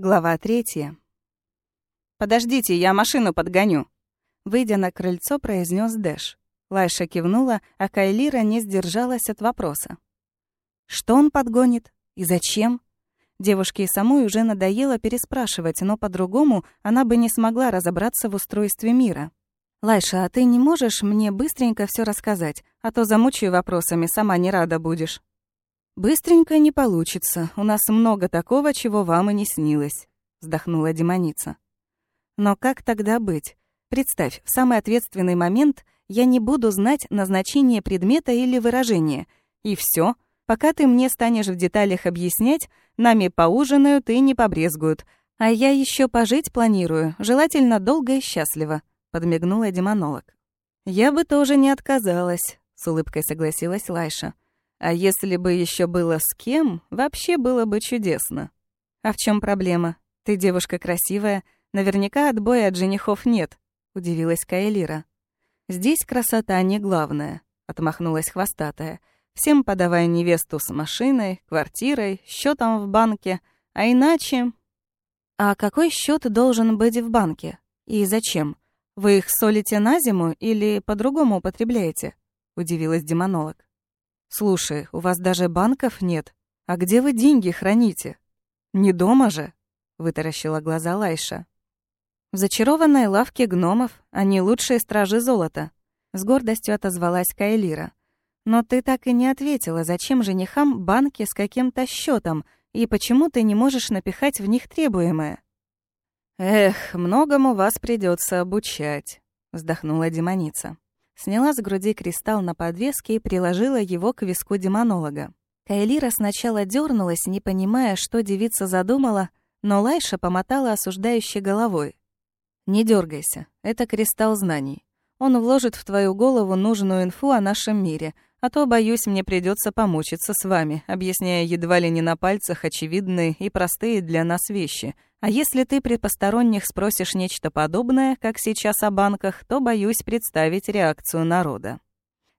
Глава третья. «Подождите, я машину подгоню», — выйдя на крыльцо, произнес Дэш. Лайша кивнула, а Кайлира не сдержалась от вопроса. «Что он подгонит? И зачем?» Девушке и самой уже надоело переспрашивать, но по-другому она бы не смогла разобраться в устройстве мира. «Лайша, а ты не можешь мне быстренько все рассказать, а то замучаю вопросами, сама не рада будешь». «Быстренько не получится. У нас много такого, чего вам и не снилось», — вздохнула демоница. «Но как тогда быть? Представь, в самый ответственный момент я не буду знать назначение предмета или выражения. И все. Пока ты мне станешь в деталях объяснять, нами поужинают и не побрезгуют. А я еще пожить планирую, желательно долго и счастливо», — подмигнула демонолог. «Я бы тоже не отказалась», — с улыбкой согласилась Лайша. А если бы еще было с кем, вообще было бы чудесно. А в чем проблема? Ты девушка красивая, наверняка отбоя от женихов нет, удивилась Каэлира. Здесь красота не главное, отмахнулась хвостатая. Всем подавая невесту с машиной, квартирой, счетом в банке, а иначе... А какой счет должен быть в банке? И зачем? Вы их солите на зиму или по-другому употребляете? Удивилась демонолог. «Слушай, у вас даже банков нет. А где вы деньги храните? Не дома же?» — вытаращила глаза Лайша. «В зачарованной лавке гномов они лучшие стражи золота», — с гордостью отозвалась Кайлира. «Но ты так и не ответила, зачем женихам банки с каким-то счетом и почему ты не можешь напихать в них требуемое?» «Эх, многому вас придется обучать», — вздохнула демоница сняла с груди кристалл на подвеске и приложила его к виску демонолога. Кайлира сначала дернулась, не понимая, что девица задумала, но Лайша помотала осуждающей головой. «Не дергайся, это кристалл знаний. Он вложит в твою голову нужную инфу о нашем мире, а то, боюсь, мне придется помучиться с вами, объясняя едва ли не на пальцах очевидные и простые для нас вещи — а если ты при посторонних спросишь нечто подобное, как сейчас о банках, то боюсь представить реакцию народа».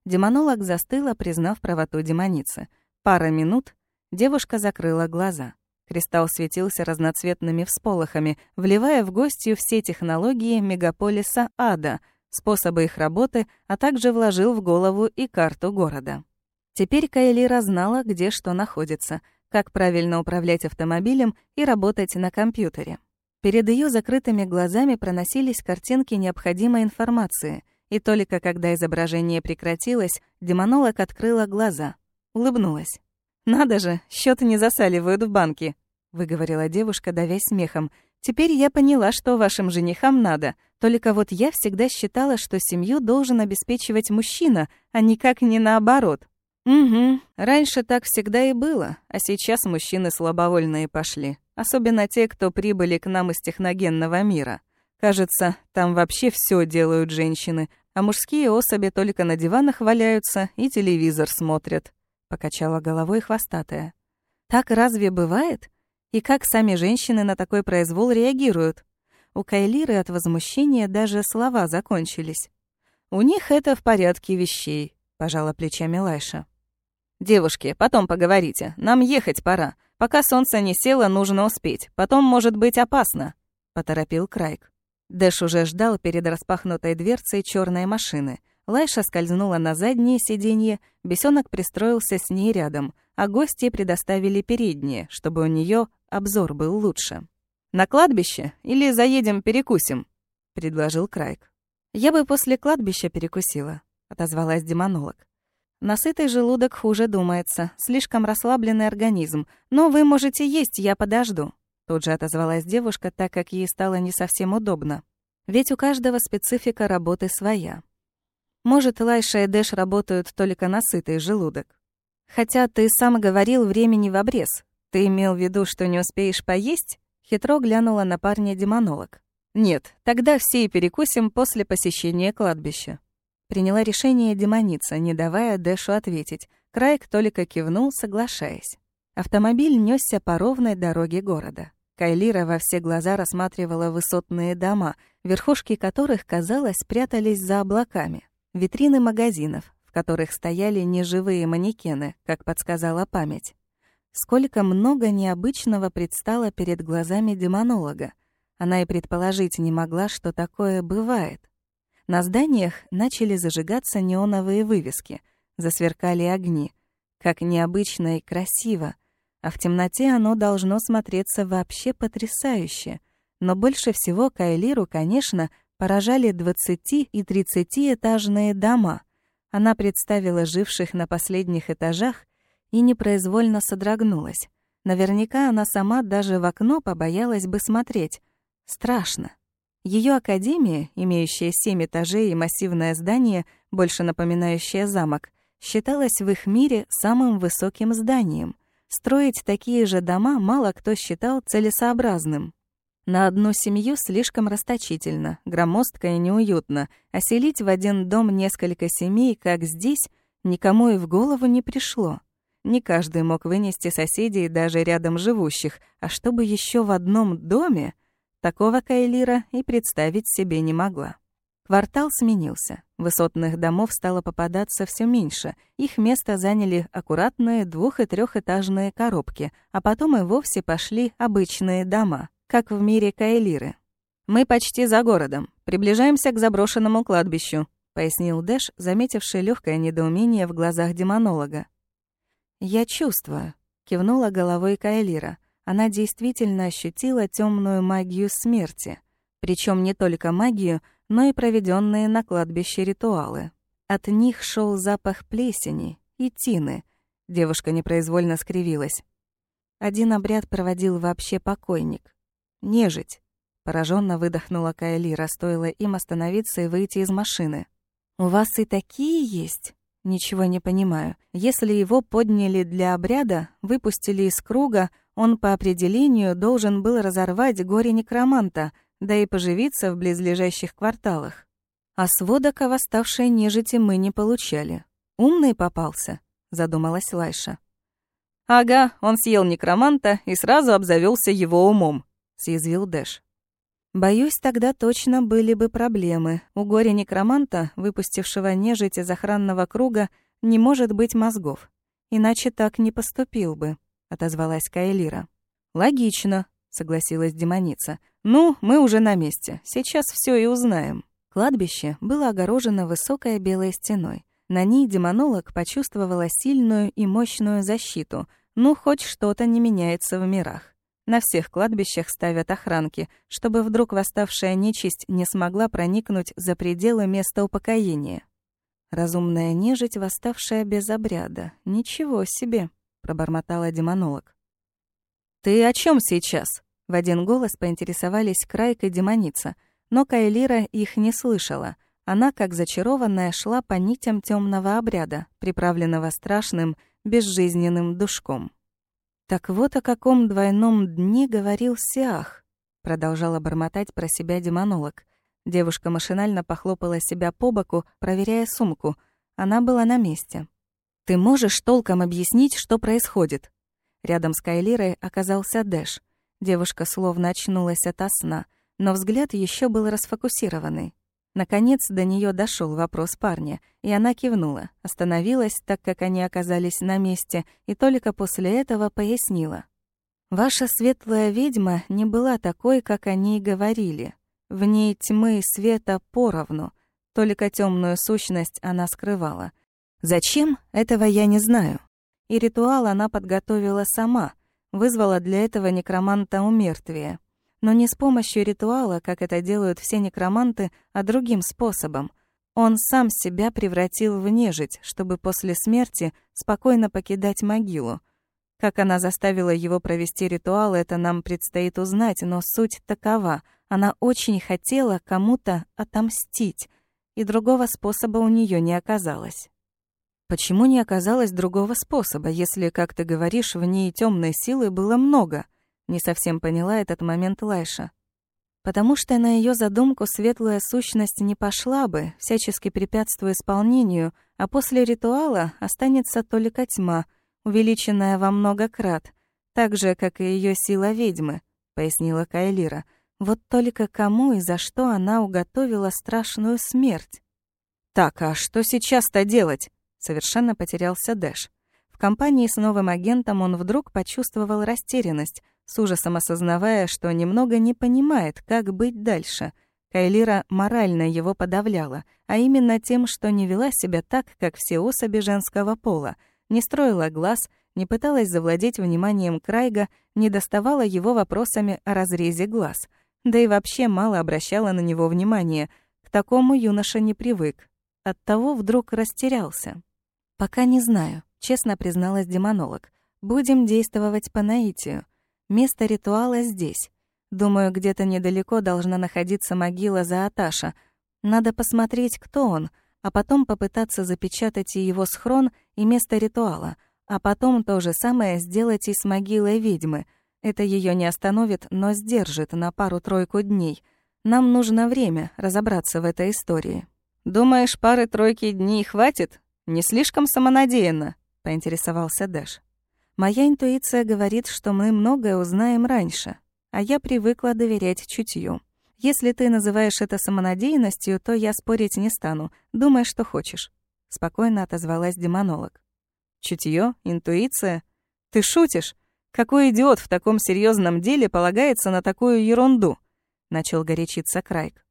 Демонолог застыла, признав правоту демоницы. Пара минут, девушка закрыла глаза. Кристалл светился разноцветными всполохами, вливая в гостью все технологии мегаполиса Ада, способы их работы, а также вложил в голову и карту города. Теперь Кайлира знала, где что находится — как правильно управлять автомобилем и работать на компьютере. Перед ее закрытыми глазами проносились картинки необходимой информации, и только когда изображение прекратилось, демонолог открыла глаза, улыбнулась. «Надо же, счёты не засаливают в банке», — выговорила девушка, давясь смехом. «Теперь я поняла, что вашим женихам надо. Только вот я всегда считала, что семью должен обеспечивать мужчина, а никак не наоборот». «Угу. Раньше так всегда и было, а сейчас мужчины слабовольные пошли. Особенно те, кто прибыли к нам из техногенного мира. Кажется, там вообще все делают женщины, а мужские особи только на диванах валяются и телевизор смотрят», — покачала головой хвостатая. «Так разве бывает? И как сами женщины на такой произвол реагируют?» У Кайлиры от возмущения даже слова закончились. «У них это в порядке вещей», — пожала плечами Лайша. «Девушки, потом поговорите. Нам ехать пора. Пока солнце не село, нужно успеть. Потом может быть опасно», — поторопил Крайк. Дэш уже ждал перед распахнутой дверцей черной машины. Лайша скользнула на заднее сиденье, бесенок пристроился с ней рядом, а гости предоставили переднее, чтобы у нее обзор был лучше. «На кладбище? Или заедем перекусим?» — предложил Крайк. «Я бы после кладбища перекусила», — отозвалась демонолог. Насытый желудок хуже думается, слишком расслабленный организм. Но вы можете есть, я подожду. Тут же отозвалась девушка, так как ей стало не совсем удобно. Ведь у каждого специфика работы своя. Может, Лайша и Дэш работают только на сытый желудок. Хотя ты сам говорил времени в обрез. Ты имел в виду, что не успеешь поесть? Хитро глянула на парня демонолог. Нет, тогда все и перекусим после посещения кладбища. Приняла решение демоница, не давая Дэшу ответить. Крайк только кивнул, соглашаясь. Автомобиль несся по ровной дороге города. Кайлира во все глаза рассматривала высотные дома, верхушки которых, казалось, прятались за облаками. Витрины магазинов, в которых стояли неживые манекены, как подсказала память. Сколько много необычного предстало перед глазами демонолога. Она и предположить не могла, что такое бывает. На зданиях начали зажигаться неоновые вывески, засверкали огни. Как необычно и красиво. А в темноте оно должно смотреться вообще потрясающе. Но больше всего Кайлиру, конечно, поражали 20 и 30-этажные дома. Она представила живших на последних этажах и непроизвольно содрогнулась. Наверняка она сама даже в окно побоялась бы смотреть. Страшно. Ее академия, имеющая семь этажей и массивное здание, больше напоминающее замок, считалась в их мире самым высоким зданием. Строить такие же дома мало кто считал целесообразным. На одну семью слишком расточительно, громоздко и неуютно, а селить в один дом несколько семей, как здесь, никому и в голову не пришло. Не каждый мог вынести соседей даже рядом живущих, а чтобы еще в одном доме, такого Кайлира и представить себе не могла. Квартал сменился. Высотных домов стало попадаться все меньше. Их место заняли аккуратные двух- и трехэтажные коробки, а потом и вовсе пошли обычные дома, как в мире Кайлиры. «Мы почти за городом. Приближаемся к заброшенному кладбищу», — пояснил Дэш, заметивший легкое недоумение в глазах демонолога. «Я чувствую», — кивнула головой Кайлира. Она действительно ощутила темную магию смерти. Причем не только магию, но и проведенные на кладбище ритуалы. От них шел запах плесени и тины. Девушка непроизвольно скривилась. Один обряд проводил вообще покойник. Нежить. Пораженно выдохнула Кайлира, стоило им остановиться и выйти из машины. «У вас и такие есть?» Ничего не понимаю. Если его подняли для обряда, выпустили из круга, он по определению должен был разорвать горе некроманта, да и поживиться в близлежащих кварталах. А сводок о восставшей нежити мы не получали. Умный попался, задумалась Лайша. Ага, он съел некроманта и сразу обзавелся его умом, съязвил Дэш. Боюсь, тогда точно были бы проблемы. У горя некроманта, выпустившего нежить из охранного круга, не может быть мозгов. Иначе так не поступил бы, отозвалась Кайлира. Логично, согласилась демоница. Ну, мы уже на месте. Сейчас все и узнаем. Кладбище было огорожено высокой белой стеной. На ней демонолог почувствовала сильную и мощную защиту. Ну, хоть что-то не меняется в мирах. На всех кладбищах ставят охранки, чтобы вдруг восставшая нечисть не смогла проникнуть за пределы места упокоения. «Разумная нежить, восставшая без обряда. Ничего себе!» — пробормотала демонолог. «Ты о чем сейчас?» — в один голос поинтересовались Крайк и демоница, но Кайлира их не слышала. Она, как зачарованная, шла по нитям темного обряда, приправленного страшным, безжизненным душком. «Так вот о каком двойном дне говорил Сиах», — продолжала бормотать про себя демонолог. Девушка машинально похлопала себя по боку, проверяя сумку. Она была на месте. «Ты можешь толком объяснить, что происходит?» Рядом с Кайлирой оказался Дэш. Девушка словно очнулась ото сна, но взгляд еще был расфокусированный. Наконец до нее дошел вопрос парня, и она кивнула, остановилась, так как они оказались на месте, и только после этого пояснила. «Ваша светлая ведьма не была такой, как они и говорили. В ней тьмы и света поровну, только темную сущность она скрывала. Зачем? Этого я не знаю. И ритуал она подготовила сама, вызвала для этого некроманта умертвия но не с помощью ритуала, как это делают все некроманты, а другим способом. Он сам себя превратил в нежить, чтобы после смерти спокойно покидать могилу. Как она заставила его провести ритуал, это нам предстоит узнать, но суть такова. Она очень хотела кому-то отомстить, и другого способа у нее не оказалось. Почему не оказалось другого способа, если, как ты говоришь, в ней темной силы было много — не совсем поняла этот момент Лайша. Потому что на ее задумку светлая сущность не пошла бы, всячески препятствуя исполнению, а после ритуала останется только тьма, увеличенная во много крат, так же, как и ее сила ведьмы, пояснила Кайлира. Вот только кому и за что она уготовила страшную смерть? Так, а что сейчас-то делать? Совершенно потерялся Дэш компании с новым агентом он вдруг почувствовал растерянность, с ужасом осознавая, что немного не понимает, как быть дальше. Кайлира морально его подавляла, а именно тем, что не вела себя так, как все особи женского пола, не строила глаз, не пыталась завладеть вниманием Крайга, не доставала его вопросами о разрезе глаз, да и вообще мало обращала на него внимания. К такому юноша не привык. Оттого вдруг растерялся. «Пока не знаю», — честно призналась демонолог. «Будем действовать по наитию. Место ритуала здесь. Думаю, где-то недалеко должна находиться могила за Аташа. Надо посмотреть, кто он, а потом попытаться запечатать и его схрон, и место ритуала, а потом то же самое сделать и с могилой ведьмы. Это ее не остановит, но сдержит на пару-тройку дней. Нам нужно время разобраться в этой истории». «Думаешь, пары-тройки дней хватит?» «Не слишком самонадеянно?» — поинтересовался Дэш. «Моя интуиция говорит, что мы многое узнаем раньше, а я привыкла доверять чутью. Если ты называешь это самонадеянностью, то я спорить не стану. Думай, что хочешь», — спокойно отозвалась демонолог. «Чутье? Интуиция? Ты шутишь? Какой идиот в таком серьезном деле полагается на такую ерунду?» — начал горячиться Крайк.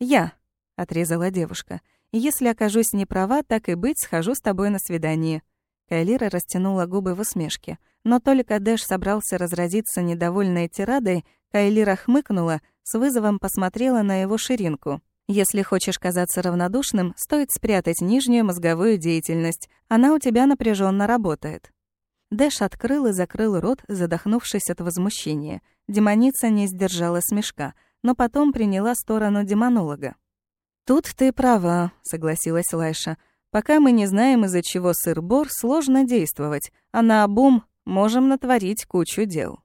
«Я», — отрезала девушка, — если окажусь не права, так и быть, схожу с тобой на свидание». Кайлира растянула губы в усмешке. Но только Дэш собрался разразиться недовольной тирадой, Кайлира хмыкнула, с вызовом посмотрела на его ширинку. «Если хочешь казаться равнодушным, стоит спрятать нижнюю мозговую деятельность. Она у тебя напряженно работает». Дэш открыл и закрыл рот, задохнувшись от возмущения. Демоница не сдержала смешка, но потом приняла сторону демонолога. «Тут ты права», — согласилась Лайша. «Пока мы не знаем, из-за чего сыр-бор, сложно действовать, а на обум можем натворить кучу дел».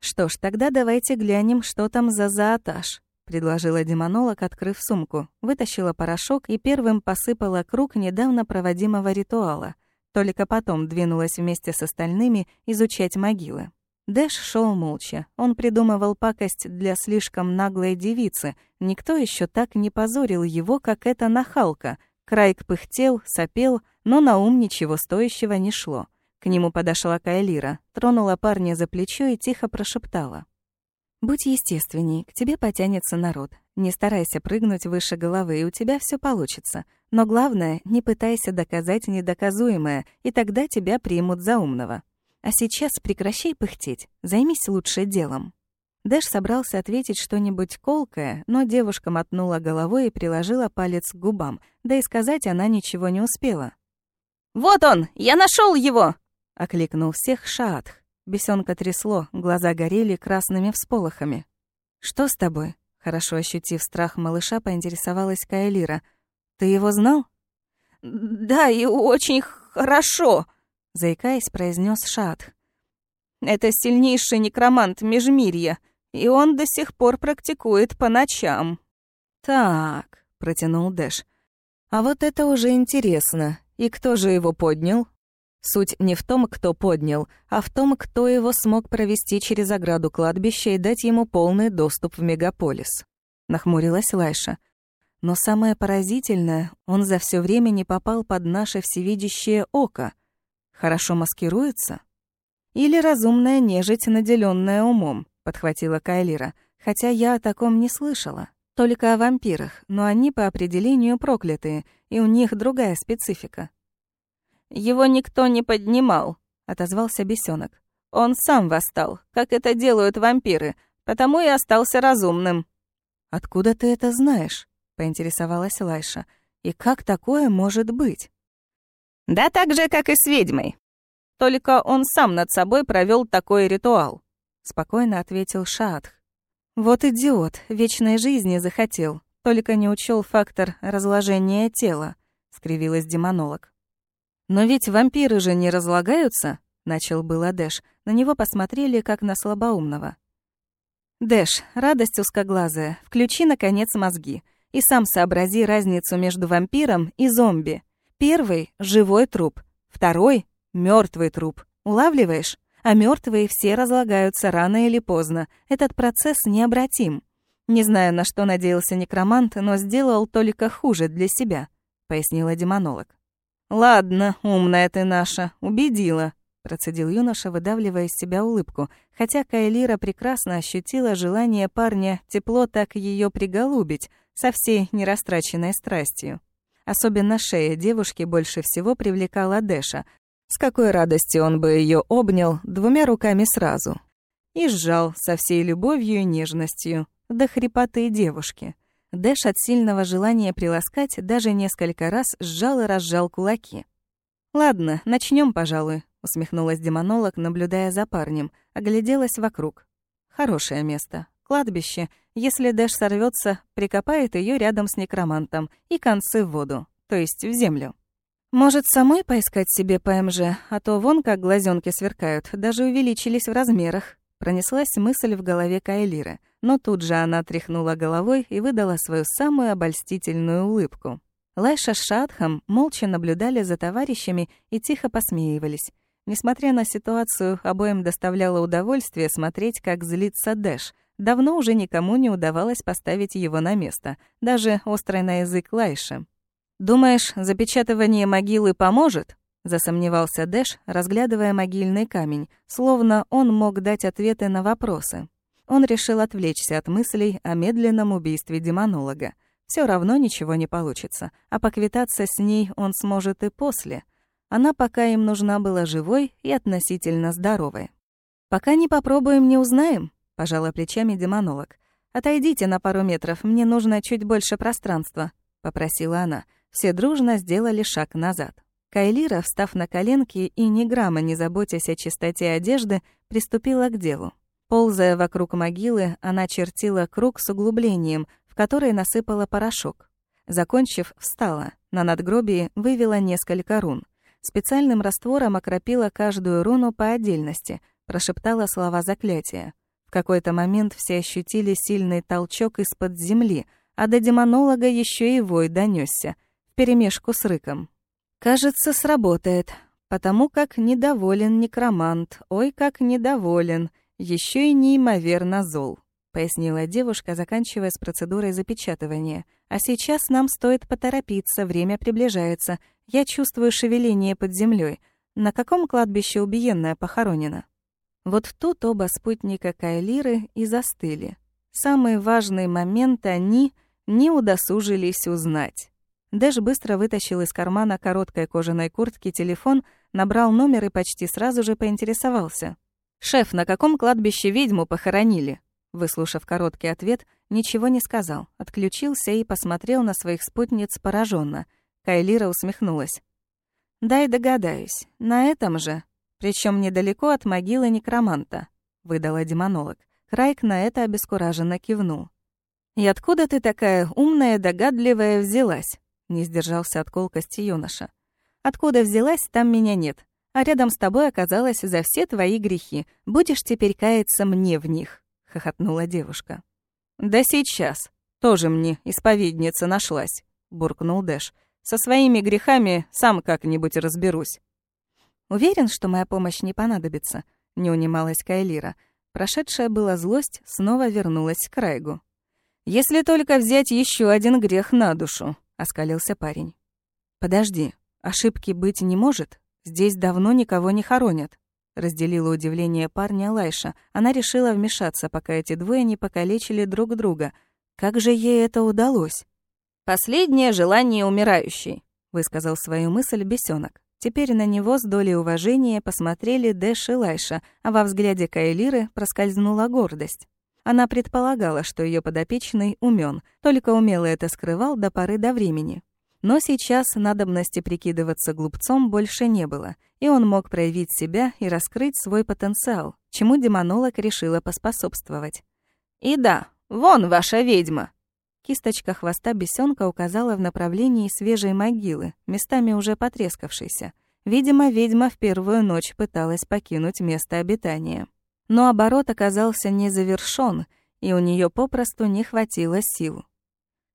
«Что ж, тогда давайте глянем, что там за заатаж», — предложила демонолог, открыв сумку, вытащила порошок и первым посыпала круг недавно проводимого ритуала. Только потом двинулась вместе с остальными изучать могилы. Дэш шел молча. Он придумывал пакость для слишком наглой девицы. Никто еще так не позорил его, как эта нахалка. Крайк пыхтел, сопел, но на ум ничего стоящего не шло. К нему подошла Кайлира, тронула парня за плечо и тихо прошептала. «Будь естественней, к тебе потянется народ. Не старайся прыгнуть выше головы, и у тебя все получится. Но главное, не пытайся доказать недоказуемое, и тогда тебя примут за умного. А сейчас прекращай пыхтеть, займись лучше делом». Дэш собрался ответить что-нибудь колкое, но девушка мотнула головой и приложила палец к губам, да и сказать она ничего не успела. «Вот он! Я нашел его!» — окликнул всех Шаатх. Бесенка трясло, глаза горели красными всполохами. «Что с тобой?» — хорошо ощутив страх малыша, поинтересовалась Каэлира. «Ты его знал?» «Да, и очень хорошо!» заикаясь, произнес Шат. Это сильнейший некромант Межмирья, и он до сих пор практикует по ночам. Так, протянул Дэш. А вот это уже интересно. И кто же его поднял? Суть не в том, кто поднял, а в том, кто его смог провести через ограду кладбища и дать ему полный доступ в мегаполис. Нахмурилась Лайша. Но самое поразительное, он за все время не попал под наше всевидящее око — Хорошо маскируется? Или разумная нежить, наделенная умом, подхватила Кайлира, хотя я о таком не слышала. Только о вампирах, но они по определению проклятые, и у них другая специфика. Его никто не поднимал, отозвался бесенок. Он сам восстал, как это делают вампиры, потому и остался разумным. Откуда ты это знаешь? поинтересовалась Лайша. И как такое может быть? Да так же, как и с ведьмой. Только он сам над собой провел такой ритуал», — спокойно ответил Шаатх. «Вот идиот, вечной жизни захотел, только не учел фактор разложения тела», — скривилась демонолог. «Но ведь вампиры же не разлагаются», — начал было Дэш. На него посмотрели, как на слабоумного. «Дэш, радость узкоглазая, включи, наконец, мозги и сам сообрази разницу между вампиром и зомби», Первый — живой труп, второй — мертвый труп. Улавливаешь? А мертвые все разлагаются рано или поздно. Этот процесс необратим. Не знаю, на что надеялся некромант, но сделал только хуже для себя, пояснила демонолог. «Ладно, умная ты наша, убедила», — процедил юноша, выдавливая из себя улыбку, хотя Кайлира прекрасно ощутила желание парня тепло так ее приголубить со всей нерастраченной страстью. Особенно шея девушки больше всего привлекала Дэша. С какой радостью он бы ее обнял двумя руками сразу. И сжал со всей любовью и нежностью до хрипоты девушки. Дэш от сильного желания приласкать даже несколько раз сжал и разжал кулаки. «Ладно, начнем, пожалуй», — усмехнулась демонолог, наблюдая за парнем, огляделась вокруг. «Хорошее место. Кладбище. Если Дэш сорвется, прикопает ее рядом с некромантом и концы в воду, то есть в землю. Может, самой поискать себе ПМЖ, а то вон как глазенки сверкают, даже увеличились в размерах. Пронеслась мысль в голове Кайлиры, но тут же она тряхнула головой и выдала свою самую обольстительную улыбку. Лайша с Шатхом молча наблюдали за товарищами и тихо посмеивались. Несмотря на ситуацию, обоим доставляло удовольствие смотреть, как злится Дэш — Давно уже никому не удавалось поставить его на место, даже острый на язык Лайши. «Думаешь, запечатывание могилы поможет?» — засомневался Дэш, разглядывая могильный камень, словно он мог дать ответы на вопросы. Он решил отвлечься от мыслей о медленном убийстве демонолога. Все равно ничего не получится, а поквитаться с ней он сможет и после. Она пока им нужна была живой и относительно здоровой. «Пока не попробуем, не узнаем», пожала плечами демонолог. «Отойдите на пару метров, мне нужно чуть больше пространства», — попросила она. Все дружно сделали шаг назад. Кайлира, встав на коленки и ни грамма не заботясь о чистоте одежды, приступила к делу. Ползая вокруг могилы, она чертила круг с углублением, в который насыпала порошок. Закончив, встала. На надгробии вывела несколько рун. Специальным раствором окропила каждую руну по отдельности, прошептала слова заклятия. В какой-то момент все ощутили сильный толчок из-под земли, а до демонолога еще и вой донесся, вперемешку с рыком. «Кажется, сработает, потому как недоволен некромант, ой, как недоволен, еще и неимоверно зол», пояснила девушка, заканчивая с процедурой запечатывания. «А сейчас нам стоит поторопиться, время приближается. Я чувствую шевеление под землей. На каком кладбище убиенная похоронена?» Вот тут оба спутника Кайлиры и застыли. Самый важный момент они не удосужились узнать. Дэш быстро вытащил из кармана короткой кожаной куртки телефон, набрал номер и почти сразу же поинтересовался. «Шеф, на каком кладбище ведьму похоронили?» Выслушав короткий ответ, ничего не сказал, отключился и посмотрел на своих спутниц пораженно. Кайлира усмехнулась. «Дай догадаюсь, на этом же?» причем недалеко от могилы некроманта», — выдала демонолог. Крайк на это обескураженно кивнул. «И откуда ты такая умная, догадливая взялась?» — не сдержался от колкости юноша. «Откуда взялась, там меня нет. А рядом с тобой оказалась за все твои грехи. Будешь теперь каяться мне в них», — хохотнула девушка. «Да сейчас. Тоже мне исповедница нашлась», — буркнул Дэш. «Со своими грехами сам как-нибудь разберусь». «Уверен, что моя помощь не понадобится», — не унималась Кайлира. Прошедшая была злость снова вернулась к Райгу. «Если только взять еще один грех на душу», — оскалился парень. «Подожди, ошибки быть не может? Здесь давно никого не хоронят», — разделила удивление парня Лайша. Она решила вмешаться, пока эти двое не покалечили друг друга. Как же ей это удалось? «Последнее желание умирающей», — высказал свою мысль бесенок. Теперь на него с долей уважения посмотрели Дэш и Лайша, а во взгляде Кайлиры проскользнула гордость. Она предполагала, что ее подопечный умен, только умело это скрывал до поры до времени. Но сейчас надобности прикидываться глупцом больше не было, и он мог проявить себя и раскрыть свой потенциал, чему демонолог решила поспособствовать. «И да, вон ваша ведьма!» Кисточка хвоста бесенка указала в направлении свежей могилы, местами уже потрескавшейся. Видимо, ведьма в первую ночь пыталась покинуть место обитания. Но оборот оказался не завершён, и у нее попросту не хватило сил.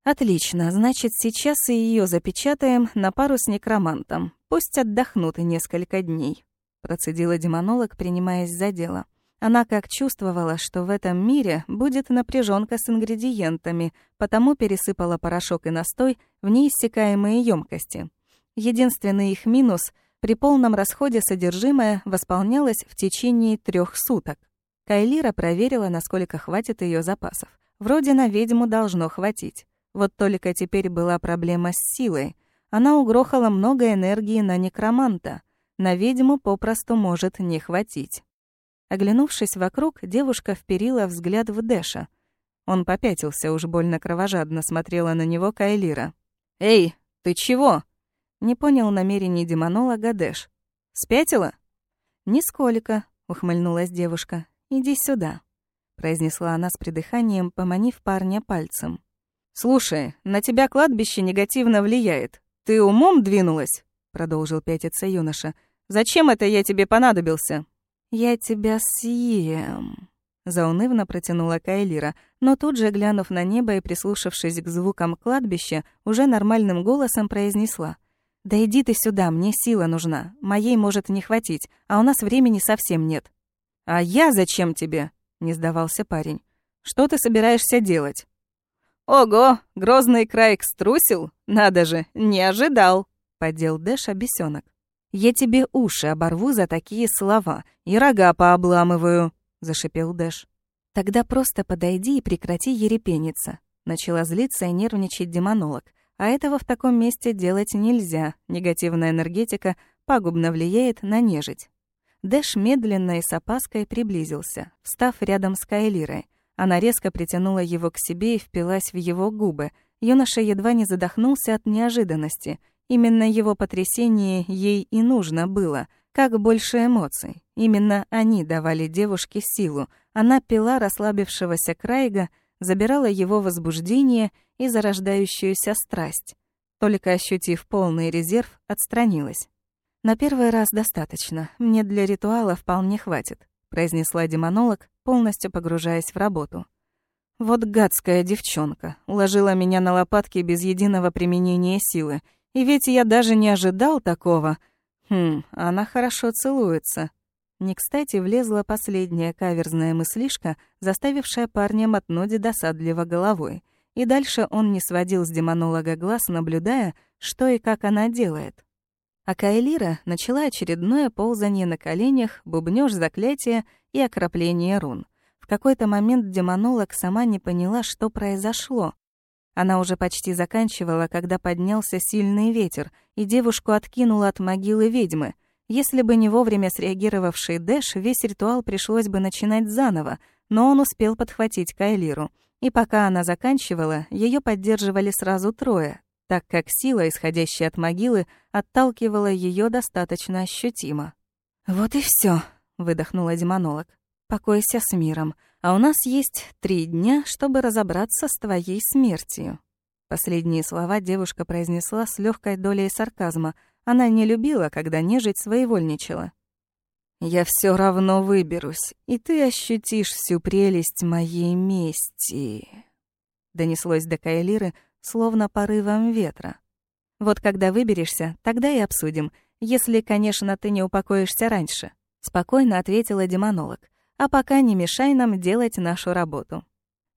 «Отлично, значит, сейчас и ее запечатаем на пару с некромантом. Пусть отдохнут несколько дней», — процедила демонолог, принимаясь за дело. Она как чувствовала, что в этом мире будет напряженка с ингредиентами, потому пересыпала порошок и настой в неиссякаемые емкости. Единственный их минус — при полном расходе содержимое восполнялось в течение трех суток. Кайлира проверила, насколько хватит ее запасов. Вроде на ведьму должно хватить. Вот только теперь была проблема с силой. Она угрохала много энергии на некроманта. На ведьму попросту может не хватить. Оглянувшись вокруг, девушка вперила взгляд в Дэша. Он попятился, уж больно кровожадно смотрела на него Кайлира. «Эй, ты чего?» Не понял намерений демонолога Дэш. «Спятила?» «Нисколько», — ухмыльнулась девушка. «Иди сюда», — произнесла она с придыханием, поманив парня пальцем. «Слушай, на тебя кладбище негативно влияет. Ты умом двинулась?» — продолжил пятиться юноша. «Зачем это я тебе понадобился?» «Я тебя съем», — заунывно протянула Кайлира, но тут же, глянув на небо и прислушавшись к звукам кладбища, уже нормальным голосом произнесла. «Да иди ты сюда, мне сила нужна. Моей может не хватить, а у нас времени совсем нет». «А я зачем тебе?» — не сдавался парень. «Что ты собираешься делать?» «Ого, грозный Крайк струсил? Надо же, не ожидал!» — поддел Дэш обесёнок. «Я тебе уши оборву за такие слова и рога пообламываю», — зашипел Дэш. «Тогда просто подойди и прекрати ерепениться», — начала злиться и нервничать демонолог. А этого в таком месте делать нельзя. Негативная энергетика пагубно влияет на нежить. Дэш медленно и с опаской приблизился, встав рядом с Кайлирой. Она резко притянула его к себе и впилась в его губы. Юноша едва не задохнулся от неожиданности. Именно его потрясение ей и нужно было. Как больше эмоций. Именно они давали девушке силу. Она пила расслабившегося Крайга, забирала его возбуждение и зарождающуюся страсть. Только ощутив полный резерв, отстранилась. «На первый раз достаточно. Мне для ритуала вполне хватит», — произнесла демонолог, полностью погружаясь в работу. «Вот гадская девчонка. Уложила меня на лопатки без единого применения силы. И ведь я даже не ожидал такого. Хм, она хорошо целуется». Не кстати влезла последняя каверзная мыслишка, заставившая парня мотнуть досадливо головой — и дальше он не сводил с демонолога глаз, наблюдая, что и как она делает. А Кайлира начала очередное ползание на коленях, бубнёж заклятия и окропление рун. В какой-то момент демонолог сама не поняла, что произошло. Она уже почти заканчивала, когда поднялся сильный ветер, и девушку откинуло от могилы ведьмы. Если бы не вовремя среагировавший Дэш, весь ритуал пришлось бы начинать заново, но он успел подхватить Кайлиру — и пока она заканчивала, ее поддерживали сразу трое, так как сила, исходящая от могилы, отталкивала ее достаточно ощутимо. «Вот и все, выдохнула демонолог. «Покойся с миром, а у нас есть три дня, чтобы разобраться с твоей смертью». Последние слова девушка произнесла с легкой долей сарказма. Она не любила, когда нежить своевольничала. Я все равно выберусь, и ты ощутишь всю прелесть моей мести. Донеслось до Кайлиры, словно порывом ветра. Вот когда выберешься, тогда и обсудим, если, конечно, ты не упокоишься раньше, спокойно ответила демонолог. А пока не мешай нам делать нашу работу.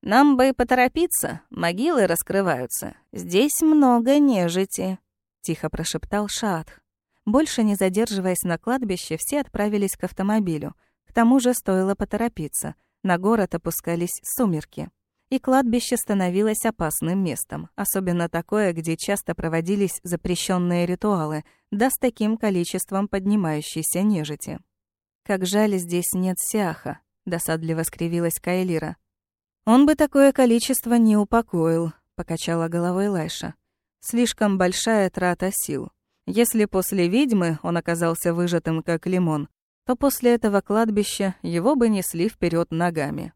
Нам бы поторопиться, могилы раскрываются. Здесь много нежити, тихо прошептал Шаатх. Больше не задерживаясь на кладбище, все отправились к автомобилю. К тому же стоило поторопиться. На город опускались сумерки. И кладбище становилось опасным местом, особенно такое, где часто проводились запрещенные ритуалы, да с таким количеством поднимающейся нежити. «Как жаль, здесь нет сяха», — досадливо скривилась Кайлира. «Он бы такое количество не упокоил», — покачала головой Лайша. «Слишком большая трата сил. Если после ведьмы он оказался выжатым как лимон, то после этого кладбища его бы несли вперед ногами.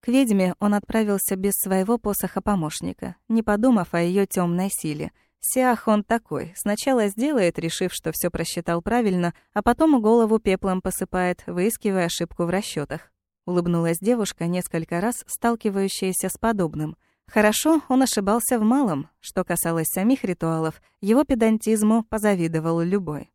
К ведьме он отправился без своего посоха-помощника, не подумав о ее темной силе. Сиах он такой. Сначала сделает, решив, что все просчитал правильно, а потом голову пеплом посыпает, выискивая ошибку в расчетах. Улыбнулась девушка, несколько раз сталкивающаяся с подобным. Хорошо, он ошибался в малом. Что касалось самих ритуалов, его педантизму позавидовал любой.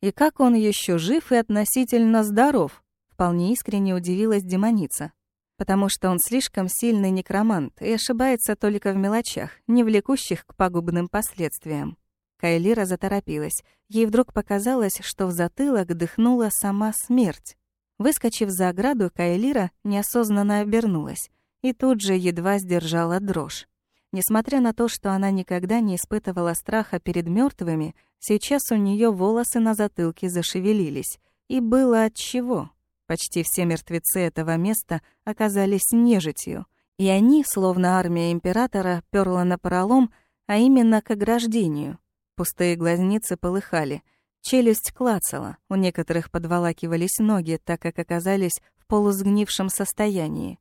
И как он еще жив и относительно здоров? Вполне искренне удивилась демоница. Потому что он слишком сильный некромант и ошибается только в мелочах, не влекущих к пагубным последствиям. Кайлира заторопилась. Ей вдруг показалось, что в затылок дыхнула сама смерть. Выскочив за ограду, Кайлира неосознанно обернулась и тут же едва сдержала дрожь. Несмотря на то, что она никогда не испытывала страха перед мертвыми, сейчас у нее волосы на затылке зашевелились. И было от чего. Почти все мертвецы этого места оказались нежитью. И они, словно армия императора, перла на пролом, а именно к ограждению. Пустые глазницы полыхали, челюсть клацала, у некоторых подволакивались ноги, так как оказались в полусгнившем состоянии.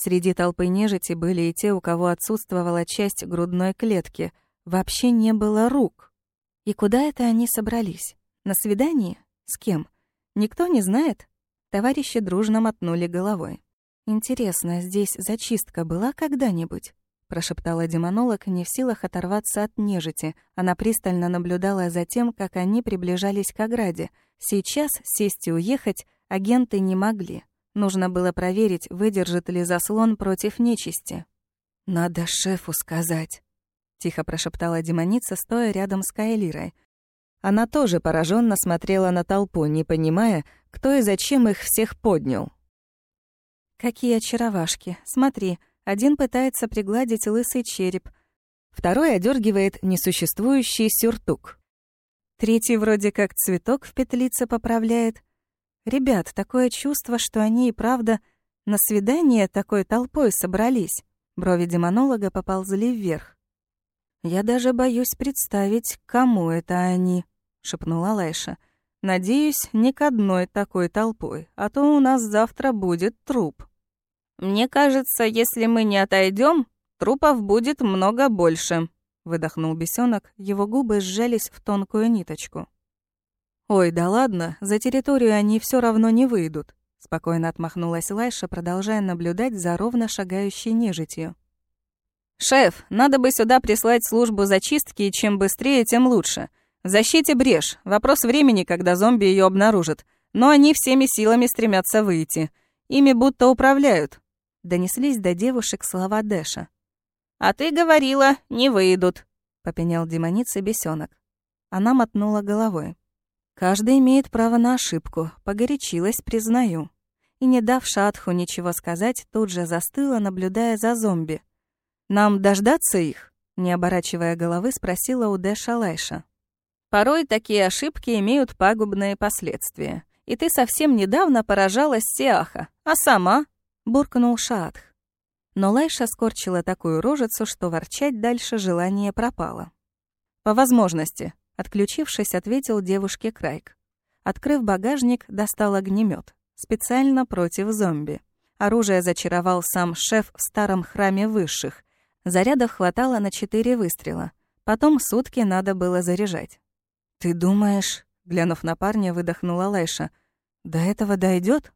Среди толпы нежити были и те, у кого отсутствовала часть грудной клетки. Вообще не было рук. И куда это они собрались? На свидание? С кем? Никто не знает? Товарищи дружно мотнули головой. «Интересно, здесь зачистка была когда-нибудь?» прошептала демонолог, не в силах оторваться от нежити. Она пристально наблюдала за тем, как они приближались к ограде. Сейчас сесть и уехать агенты не могли. Нужно было проверить, выдержит ли заслон против нечисти. «Надо шефу сказать», — тихо прошептала демоница, стоя рядом с Кайлирой. Она тоже пораженно смотрела на толпу, не понимая, кто и зачем их всех поднял. «Какие очаровашки! Смотри, один пытается пригладить лысый череп, второй одергивает несуществующий сюртук. Третий вроде как цветок в петлице поправляет. Ребят, такое чувство, что они и правда на свидание такой толпой собрались. Брови демонолога поползли вверх. «Я даже боюсь представить, кому это они», — шепнула Лайша. «Надеюсь, не к одной такой толпой, а то у нас завтра будет труп». «Мне кажется, если мы не отойдем, трупов будет много больше», — выдохнул бесенок, его губы сжались в тонкую ниточку. «Ой, да ладно, за территорию они все равно не выйдут», — спокойно отмахнулась Лайша, продолжая наблюдать за ровно шагающей нежитью. «Шеф, надо бы сюда прислать службу зачистки, и чем быстрее, тем лучше. В защите брешь, вопрос времени, когда зомби ее обнаружат, но они всеми силами стремятся выйти. Ими будто управляют, донеслись до девушек слова Дэша. «А ты говорила, не выйдут», — попенял демоница бесенок. Она мотнула головой. «Каждый имеет право на ошибку, погорячилась, признаю». И, не дав Шатху ничего сказать, тут же застыла, наблюдая за зомби. «Нам дождаться их?» — не оборачивая головы, спросила у Дэша Лайша. «Порой такие ошибки имеют пагубные последствия. И ты совсем недавно поражалась Сиаха, а сама буркнул Шаатх. Но Лайша скорчила такую рожицу, что ворчать дальше желание пропало. «По возможности», — отключившись, ответил девушке Крайк. Открыв багажник, достал огнемет, специально против зомби. Оружие зачаровал сам шеф в старом храме высших. Зарядов хватало на четыре выстрела. Потом сутки надо было заряжать. «Ты думаешь...» — глянув на парня, выдохнула Лайша. «До этого дойдет?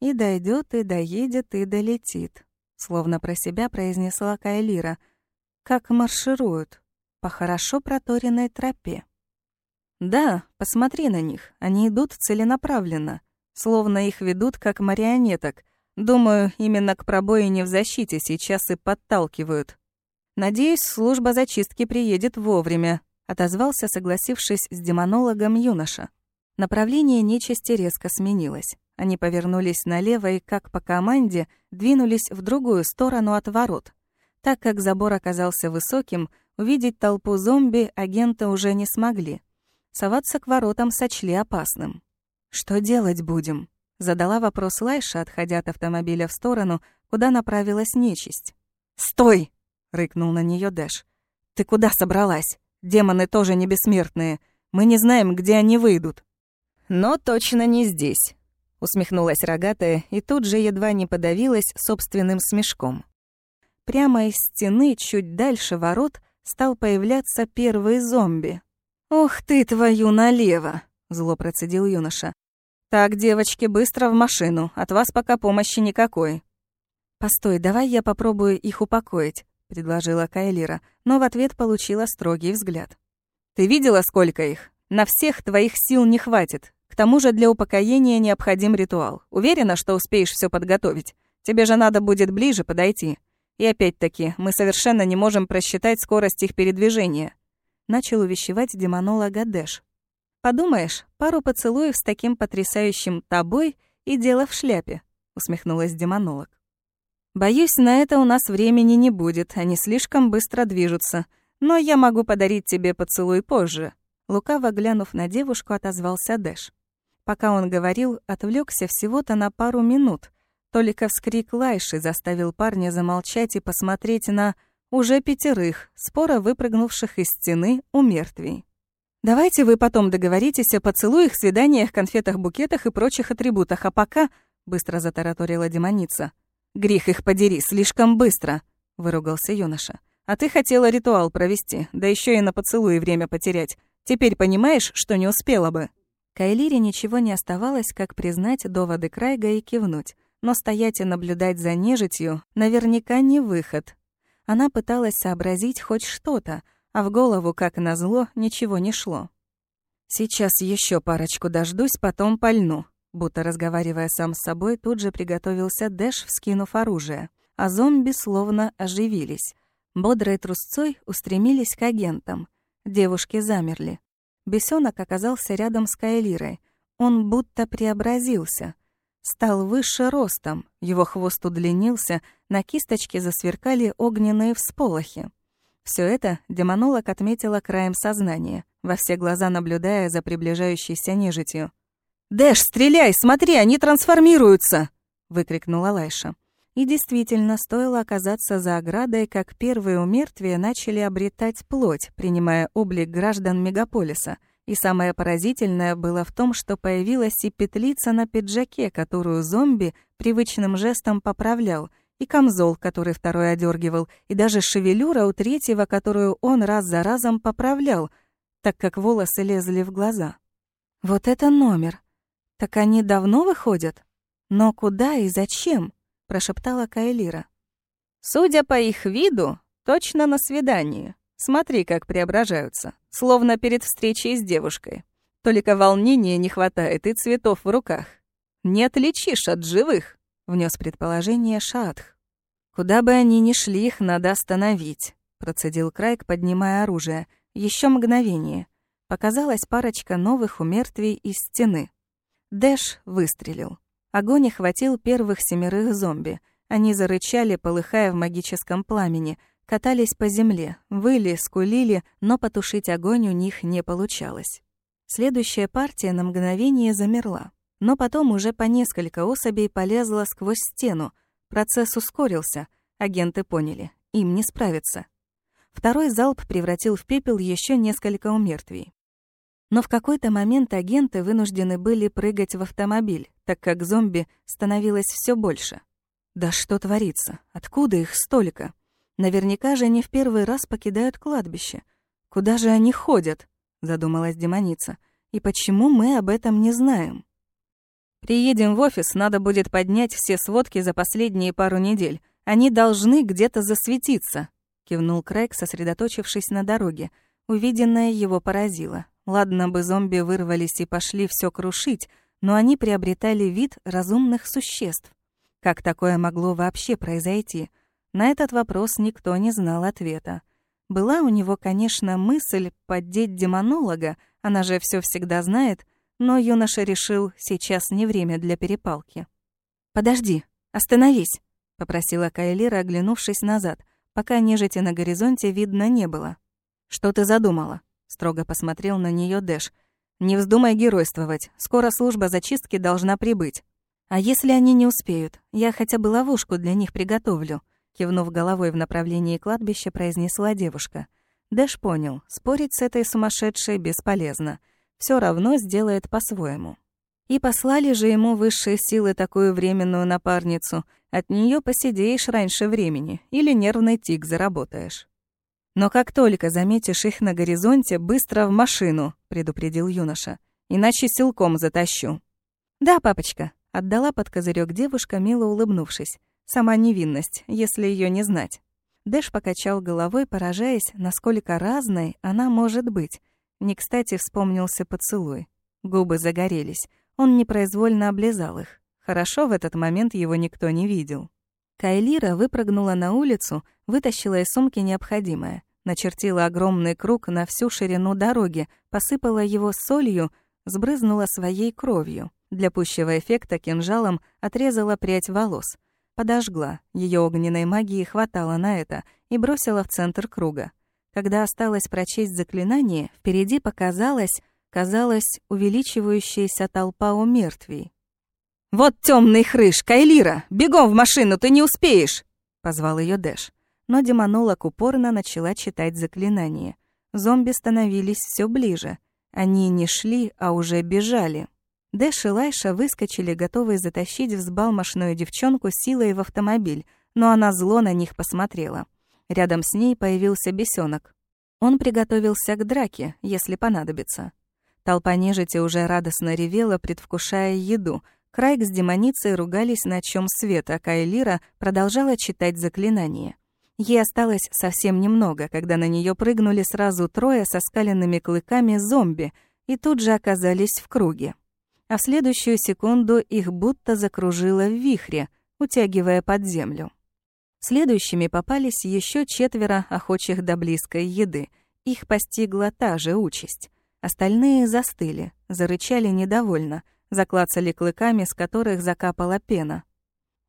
И дойдет, и доедет, и долетит. Словно про себя произнесла Кайлира. Как маршируют. По хорошо проторенной тропе. Да, посмотри на них. Они идут целенаправленно. Словно их ведут как марионеток. Думаю, именно к пробоине в защите сейчас и подталкивают. Надеюсь, служба зачистки приедет вовремя, отозвался, согласившись с демонологом юноша. Направление нечисти резко сменилось. Они повернулись налево и, как по команде, двинулись в другую сторону от ворот. Так как забор оказался высоким, увидеть толпу зомби агенты уже не смогли. Соваться к воротам сочли опасным. «Что делать будем?» — задала вопрос Лайша, отходя от автомобиля в сторону, куда направилась нечисть. «Стой!» — рыкнул на нее Дэш. «Ты куда собралась? Демоны тоже не бессмертные. Мы не знаем, где они выйдут». «Но точно не здесь», усмехнулась рогатая и тут же едва не подавилась собственным смешком. Прямо из стены, чуть дальше ворот, стал появляться первый зомби. «Ох ты, твою налево!» — зло процедил юноша. «Так, девочки, быстро в машину, от вас пока помощи никакой». «Постой, давай я попробую их упокоить», — предложила Кайлира, но в ответ получила строгий взгляд. «Ты видела, сколько их? На всех твоих сил не хватит. К тому же для упокоения необходим ритуал. Уверена, что успеешь все подготовить. Тебе же надо будет ближе подойти. И опять-таки, мы совершенно не можем просчитать скорость их передвижения. Начал увещевать демонолога Дэш. «Подумаешь, пару поцелуев с таким потрясающим тобой и дело в шляпе», — усмехнулась демонолог. «Боюсь, на это у нас времени не будет, они слишком быстро движутся, но я могу подарить тебе поцелуй позже», — лукаво глянув на девушку, отозвался Дэш. Пока он говорил, отвлекся всего-то на пару минут. Только вскрик Лайши заставил парня замолчать и посмотреть на уже пятерых, споро выпрыгнувших из стены у мертвей. «Давайте вы потом договоритесь о поцелуях, свиданиях, конфетах, букетах и прочих атрибутах, а пока...» — быстро затараторила демоница. «Грех их подери, слишком быстро!» — выругался юноша. «А ты хотела ритуал провести, да еще и на поцелуи время потерять. Теперь понимаешь, что не успела бы?» Кайлире ничего не оставалось, как признать доводы Крайга и кивнуть. Но стоять и наблюдать за нежитью наверняка не выход. Она пыталась сообразить хоть что-то, а в голову, как назло, ничего не шло. «Сейчас еще парочку дождусь, потом пальну», будто разговаривая сам с собой, тут же приготовился Дэш, вскинув оружие. А зомби словно оживились. Бодрой трусцой устремились к агентам. Девушки замерли. Бесенок оказался рядом с Кайлирой. Он будто преобразился — стал выше ростом, его хвост удлинился, на кисточке засверкали огненные всполохи. Все это демонолог отметила краем сознания, во все глаза наблюдая за приближающейся нежитью. «Дэш, стреляй! Смотри, они трансформируются!» — выкрикнула Лайша. И действительно, стоило оказаться за оградой, как первые умертвия начали обретать плоть, принимая облик граждан мегаполиса — и самое поразительное было в том, что появилась и петлица на пиджаке, которую зомби привычным жестом поправлял, и камзол, который второй одергивал, и даже шевелюра у третьего, которую он раз за разом поправлял, так как волосы лезли в глаза. «Вот это номер! Так они давно выходят? Но куда и зачем?» — прошептала Кайлира. «Судя по их виду, точно на свидание. Смотри, как преображаются словно перед встречей с девушкой. Только волнения не хватает и цветов в руках. «Не отличишь от живых», — внес предположение Шатх. «Куда бы они ни шли, их надо остановить», — процедил Крайк, поднимая оружие. Еще мгновение. Показалась парочка новых умертвий из стены. Дэш выстрелил. Огонь охватил первых семерых зомби. Они зарычали, полыхая в магическом пламени — катались по земле, выли, скулили, но потушить огонь у них не получалось. Следующая партия на мгновение замерла, но потом уже по несколько особей полезла сквозь стену. Процесс ускорился, агенты поняли, им не справиться. Второй залп превратил в пепел еще несколько умертвий. Но в какой-то момент агенты вынуждены были прыгать в автомобиль, так как зомби становилось все больше. Да что творится? Откуда их столько? Наверняка же они в первый раз покидают кладбище. Куда же они ходят? Задумалась демоница. И почему мы об этом не знаем? Приедем в офис, надо будет поднять все сводки за последние пару недель. Они должны где-то засветиться, кивнул Крейг, сосредоточившись на дороге. Увиденное его поразило. Ладно бы зомби вырвались и пошли все крушить, но они приобретали вид разумных существ. Как такое могло вообще произойти? На этот вопрос никто не знал ответа. Была у него, конечно, мысль поддеть демонолога, она же все всегда знает, но юноша решил, сейчас не время для перепалки. «Подожди, остановись», — попросила Кайлира, оглянувшись назад, пока нежити на горизонте видно не было. «Что ты задумала?» — строго посмотрел на нее Дэш. «Не вздумай геройствовать, скоро служба зачистки должна прибыть. А если они не успеют, я хотя бы ловушку для них приготовлю», Кивнув головой в направлении кладбища, произнесла девушка. Дэш понял, спорить с этой сумасшедшей бесполезно. Все равно сделает по-своему. И послали же ему высшие силы такую временную напарницу. От нее посидеешь раньше времени или нервный тик заработаешь. Но как только заметишь их на горизонте, быстро в машину, предупредил юноша. Иначе силком затащу. Да, папочка, отдала под козырек девушка, мило улыбнувшись. Сама невинность, если ее не знать. Дэш покачал головой, поражаясь, насколько разной она может быть. Не кстати вспомнился поцелуй. Губы загорелись. Он непроизвольно облизал их. Хорошо в этот момент его никто не видел. Кайлира выпрыгнула на улицу, вытащила из сумки необходимое. Начертила огромный круг на всю ширину дороги, посыпала его солью, сбрызнула своей кровью. Для пущего эффекта кинжалом отрезала прядь волос. Подожгла, ее огненной магии хватало на это, и бросила в центр круга. Когда осталось прочесть заклинание, впереди показалась, казалось, увеличивающаяся толпа у мертвей. «Вот темный хрыш, Кайлира! Бегом в машину, ты не успеешь!» — позвал ее Дэш. Но демонолог упорно начала читать заклинание. Зомби становились все ближе. Они не шли, а уже бежали. Дэш и Лайша выскочили, готовые затащить взбалмошную девчонку силой в автомобиль, но она зло на них посмотрела. Рядом с ней появился бесенок. Он приготовился к драке, если понадобится. Толпа нежити уже радостно ревела, предвкушая еду. Крайк с демоницей ругались, на чем свет, а Кайлира продолжала читать заклинание. Ей осталось совсем немного, когда на нее прыгнули сразу трое со скаленными клыками зомби и тут же оказались в круге а в следующую секунду их будто закружило в вихре, утягивая под землю. Следующими попались еще четверо охочих до близкой еды. Их постигла та же участь. Остальные застыли, зарычали недовольно, заклацали клыками, с которых закапала пена.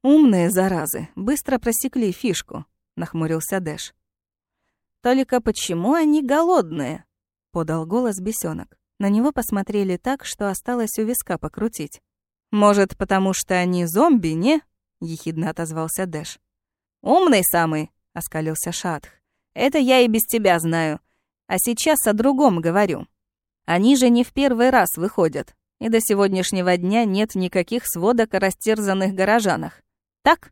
«Умные заразы, быстро просекли фишку», — нахмурился Дэш. «Только почему они голодные?» — подал голос бесенок. На него посмотрели так, что осталось у виска покрутить. «Может, потому что они зомби, не?» — ехидно отозвался Дэш. «Умный самый!» — оскалился Шатх. «Это я и без тебя знаю. А сейчас о другом говорю. Они же не в первый раз выходят, и до сегодняшнего дня нет никаких сводок о растерзанных горожанах. Так?»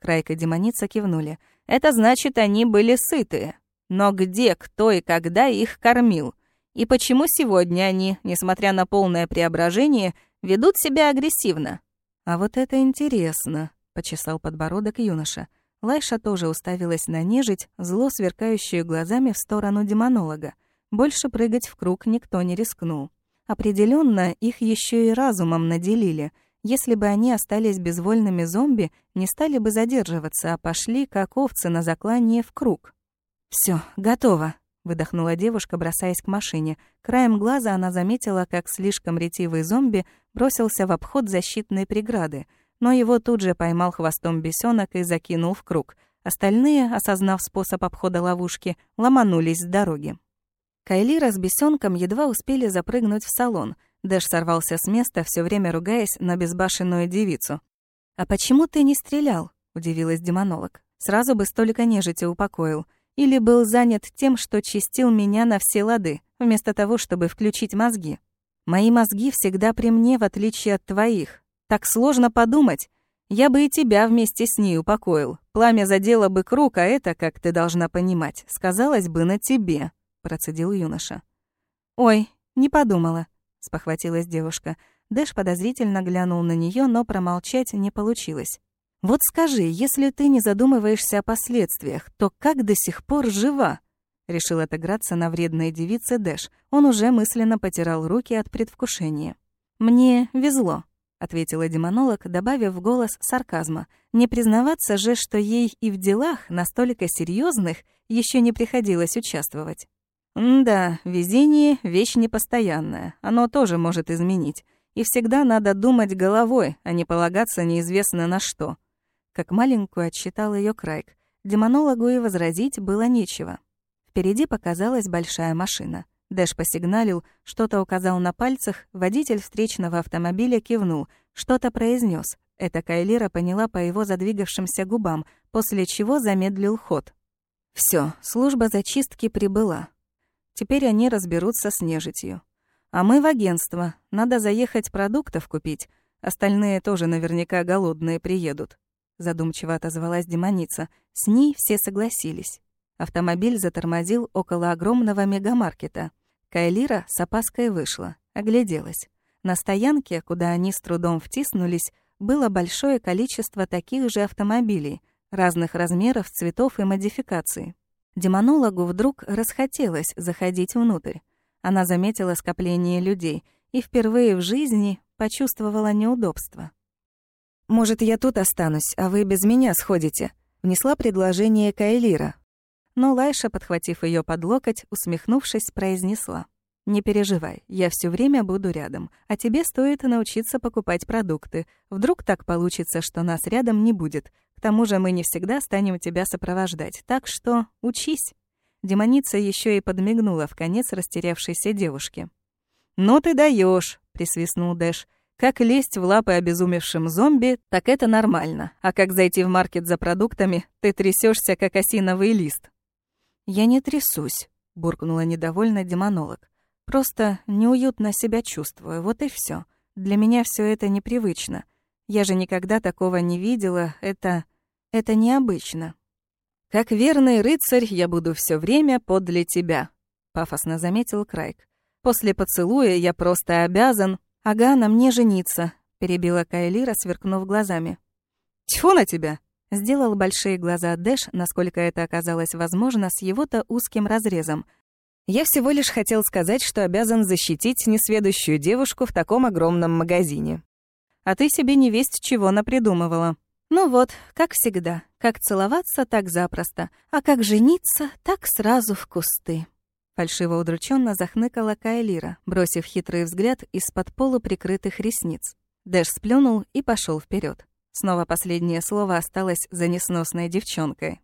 Крайка демоница кивнули. «Это значит, они были сытые. Но где, кто и когда их кормил?» И почему сегодня они, несмотря на полное преображение, ведут себя агрессивно? А вот это интересно, почесал подбородок юноша. Лайша тоже уставилась на нежить, зло сверкающую глазами в сторону демонолога. Больше прыгать в круг никто не рискнул. Определенно, их еще и разумом наделили. Если бы они остались безвольными зомби, не стали бы задерживаться, а пошли, как овцы, на заклание в круг. Все, готово», выдохнула девушка, бросаясь к машине. Краем глаза она заметила, как слишком ретивый зомби бросился в обход защитной преграды, но его тут же поймал хвостом бесенок и закинул в круг. Остальные, осознав способ обхода ловушки, ломанулись с дороги. Кайлира с бесенком едва успели запрыгнуть в салон. Дэш сорвался с места, все время ругаясь на безбашенную девицу. «А почему ты не стрелял?» — удивилась демонолог. «Сразу бы столько нежити упокоил или был занят тем, что чистил меня на все лады, вместо того, чтобы включить мозги. Мои мозги всегда при мне, в отличие от твоих. Так сложно подумать. Я бы и тебя вместе с ней упокоил. Пламя задело бы круг, а это, как ты должна понимать, сказалось бы на тебе», — процедил юноша. «Ой, не подумала», — спохватилась девушка. Дэш подозрительно глянул на нее, но промолчать не получилось. Вот скажи, если ты не задумываешься о последствиях, то как до сих пор жива? Решил отыграться на вредной девице Дэш. Он уже мысленно потирал руки от предвкушения. «Мне везло», — ответила демонолог, добавив в голос сарказма. «Не признаваться же, что ей и в делах настолько серьезных еще не приходилось участвовать». «Да, везение — вещь непостоянная. Оно тоже может изменить. И всегда надо думать головой, а не полагаться неизвестно на что. Как маленькую отсчитал ее Крайк. Демонологу и возразить было нечего. Впереди показалась большая машина. Дэш посигналил, что-то указал на пальцах, водитель встречного автомобиля кивнул, что-то произнес. Это Кайлира поняла по его задвигавшимся губам, после чего замедлил ход. Все, служба зачистки прибыла. Теперь они разберутся с нежитью. А мы в агентство. Надо заехать продуктов купить. Остальные тоже наверняка голодные приедут задумчиво отозвалась демоница. С ней все согласились. Автомобиль затормозил около огромного мегамаркета. Кайлира с опаской вышла, огляделась. На стоянке, куда они с трудом втиснулись, было большое количество таких же автомобилей, разных размеров, цветов и модификаций. Демонологу вдруг расхотелось заходить внутрь. Она заметила скопление людей и впервые в жизни почувствовала неудобство. «Может, я тут останусь, а вы без меня сходите?» — внесла предложение Кайлира. но Лайша, подхватив ее под локоть, усмехнувшись, произнесла. «Не переживай, я все время буду рядом, а тебе стоит научиться покупать продукты. Вдруг так получится, что нас рядом не будет. К тому же мы не всегда станем тебя сопровождать, так что учись». Демоница еще и подмигнула в конец растерявшейся девушке. «Ну ты даешь, присвистнул Дэш. «Как лезть в лапы обезумевшим зомби, так это нормально. А как зайти в маркет за продуктами, ты трясешься как осиновый лист». «Я не трясусь», — буркнула недовольно демонолог. «Просто неуютно себя чувствую, вот и все. Для меня все это непривычно. Я же никогда такого не видела, это... это необычно». «Как верный рыцарь я буду все время подле тебя», — пафосно заметил Крайк. После поцелуя я просто обязан... Ага, на мне жениться, перебила Кайлира, сверкнув глазами. Тьфу на тебя! Сделал большие глаза Дэш, насколько это оказалось возможно, с его-то узким разрезом. Я всего лишь хотел сказать, что обязан защитить несведущую девушку в таком огромном магазине. А ты себе не весть чего напридумывала. Ну вот, как всегда, как целоваться, так запросто, а как жениться, так сразу в кусты. Фальшиво удрученно захныкала Кайлира, бросив хитрый взгляд из-под полуприкрытых ресниц. Дэш сплюнул и пошел вперед. Снова последнее слово осталось за несносной девчонкой.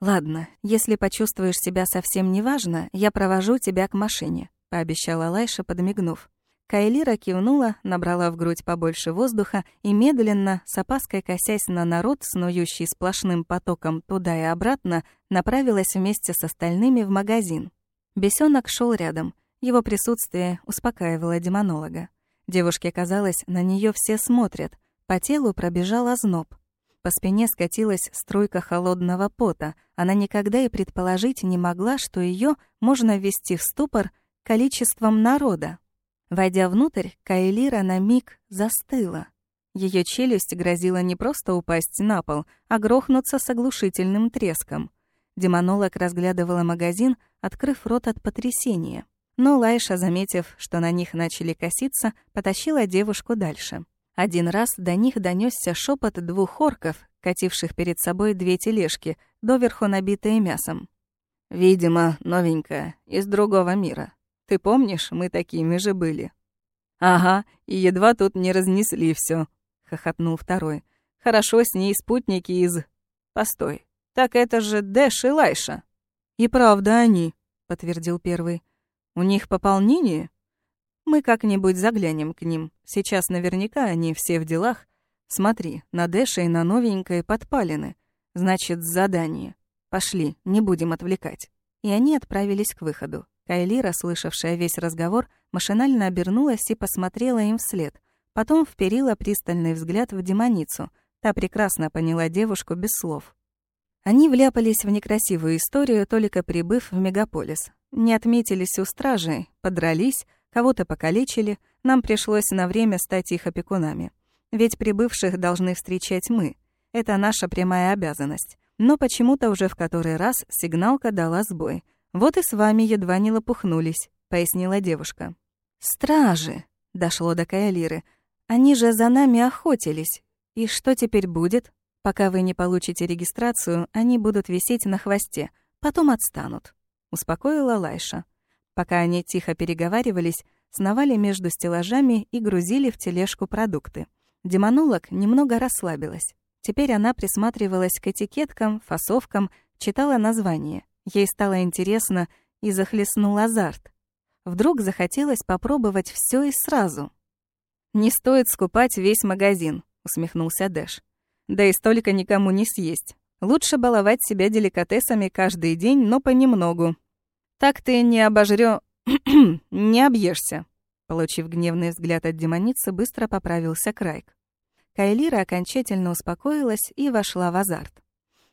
«Ладно, если почувствуешь себя совсем неважно, я провожу тебя к машине», — пообещала Лайша, подмигнув. Кайлира кивнула, набрала в грудь побольше воздуха и медленно, с опаской косясь на народ, снующий сплошным потоком туда и обратно, направилась вместе с остальными в магазин. Бесенок шел рядом. Его присутствие успокаивало демонолога. Девушке казалось, на нее все смотрят. По телу пробежал озноб. По спине скатилась струйка холодного пота. Она никогда и предположить не могла, что ее можно ввести в ступор количеством народа. Войдя внутрь, Каэлира на миг застыла. Ее челюсть грозила не просто упасть на пол, а грохнуться с оглушительным треском — Демонолог разглядывала магазин, открыв рот от потрясения. Но Лайша, заметив, что на них начали коситься, потащила девушку дальше. Один раз до них донесся шепот двух орков, кативших перед собой две тележки, доверху набитые мясом. «Видимо, новенькая, из другого мира. Ты помнишь, мы такими же были?» «Ага, и едва тут не разнесли все, хохотнул второй. «Хорошо с ней спутники из...» «Постой, так это же Дэш и Лайша. И правда они, подтвердил первый. У них пополнение? Мы как-нибудь заглянем к ним. Сейчас наверняка они все в делах. Смотри, на Дэша и на новенькой подпалены. Значит, задание. Пошли, не будем отвлекать. И они отправились к выходу. Кайлира, слышавшая весь разговор, машинально обернулась и посмотрела им вслед. Потом вперила пристальный взгляд в демоницу. Та прекрасно поняла девушку без слов. Они вляпались в некрасивую историю, только прибыв в мегаполис. Не отметились у стражей, подрались, кого-то покалечили, нам пришлось на время стать их опекунами. Ведь прибывших должны встречать мы. Это наша прямая обязанность. Но почему-то уже в который раз сигналка дала сбой. Вот и с вами едва не лопухнулись, пояснила девушка. Стражи, дошло до Каялиры. Они же за нами охотились. И что теперь будет? Пока вы не получите регистрацию, они будут висеть на хвосте, потом отстанут», — успокоила Лайша. Пока они тихо переговаривались, сновали между стеллажами и грузили в тележку продукты. Демонолог немного расслабилась. Теперь она присматривалась к этикеткам, фасовкам, читала названия. Ей стало интересно и захлестнул азарт. Вдруг захотелось попробовать все и сразу. «Не стоит скупать весь магазин», — усмехнулся Дэш. Да и столько никому не съесть. Лучше баловать себя деликатесами каждый день, но понемногу. Так ты не обожрё... не объешься. Получив гневный взгляд от демоницы, быстро поправился Крайк. Кайлира окончательно успокоилась и вошла в азарт.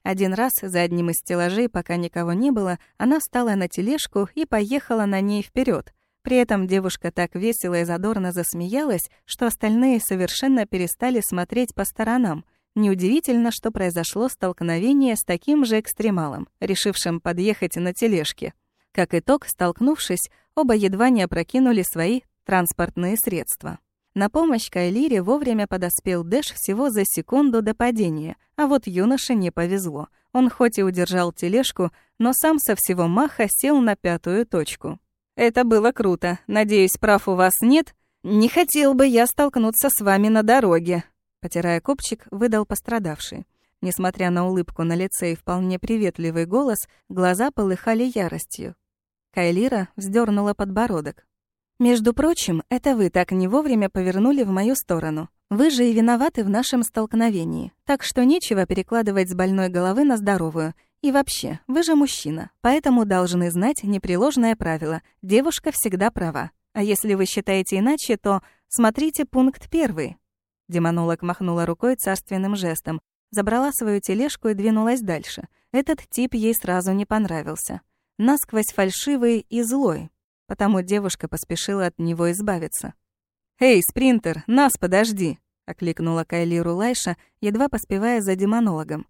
Один раз за одним из стеллажей, пока никого не было, она встала на тележку и поехала на ней вперед. При этом девушка так весело и задорно засмеялась, что остальные совершенно перестали смотреть по сторонам — Неудивительно, что произошло столкновение с таким же экстремалом, решившим подъехать на тележке. Как итог, столкнувшись, оба едва не опрокинули свои транспортные средства. На помощь Кайлире вовремя подоспел Дэш всего за секунду до падения, а вот юноше не повезло. Он хоть и удержал тележку, но сам со всего маха сел на пятую точку. «Это было круто. Надеюсь, прав у вас нет? Не хотел бы я столкнуться с вами на дороге», потирая копчик, выдал пострадавший. Несмотря на улыбку на лице и вполне приветливый голос, глаза полыхали яростью. Кайлира вздернула подбородок. «Между прочим, это вы так не вовремя повернули в мою сторону. Вы же и виноваты в нашем столкновении, так что нечего перекладывать с больной головы на здоровую. И вообще, вы же мужчина, поэтому должны знать непреложное правило — девушка всегда права. А если вы считаете иначе, то смотрите пункт первый». Демонолог махнула рукой царственным жестом, забрала свою тележку и двинулась дальше. Этот тип ей сразу не понравился. Насквозь фальшивый и злой, потому девушка поспешила от него избавиться. «Эй, спринтер, нас подожди!» — окликнула Кайлиру Лайша, едва поспевая за демонологом.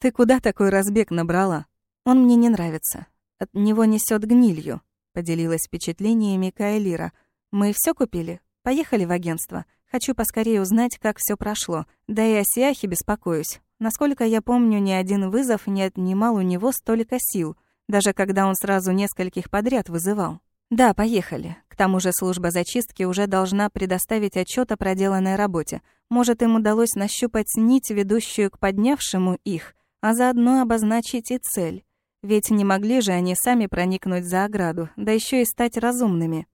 «Ты куда такой разбег набрала?» «Он мне не нравится. От него несет гнилью», — поделилась впечатлениями Кайлира. «Мы все купили? Поехали в агентство. Хочу поскорее узнать, как все прошло. Да и о Сиахе беспокоюсь. Насколько я помню, ни один вызов не отнимал у него столько сил, даже когда он сразу нескольких подряд вызывал. Да, поехали. К тому же служба зачистки уже должна предоставить отчет о проделанной работе. Может, им удалось нащупать нить, ведущую к поднявшему их, а заодно обозначить и цель. Ведь не могли же они сами проникнуть за ограду, да еще и стать разумными.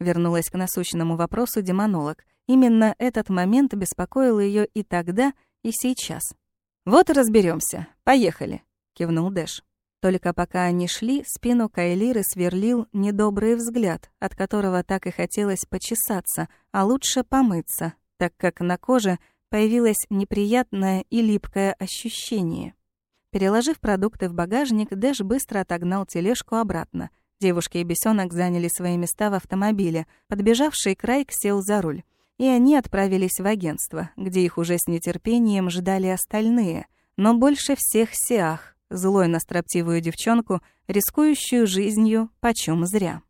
Вернулась к насущному вопросу демонолог. Именно этот момент беспокоил ее и тогда, и сейчас. «Вот и разберемся. Поехали», — кивнул Дэш. Только пока они шли, спину Кайлиры сверлил недобрый взгляд, от которого так и хотелось почесаться, а лучше помыться, так как на коже появилось неприятное и липкое ощущение. Переложив продукты в багажник, Дэш быстро отогнал тележку обратно. Девушка и бесенок заняли свои места в автомобиле. Подбежавший Крайк сел за руль. И они отправились в агентство, где их уже с нетерпением ждали остальные, но больше всех Сиах, злой на строптивую девчонку, рискующую жизнью почем зря.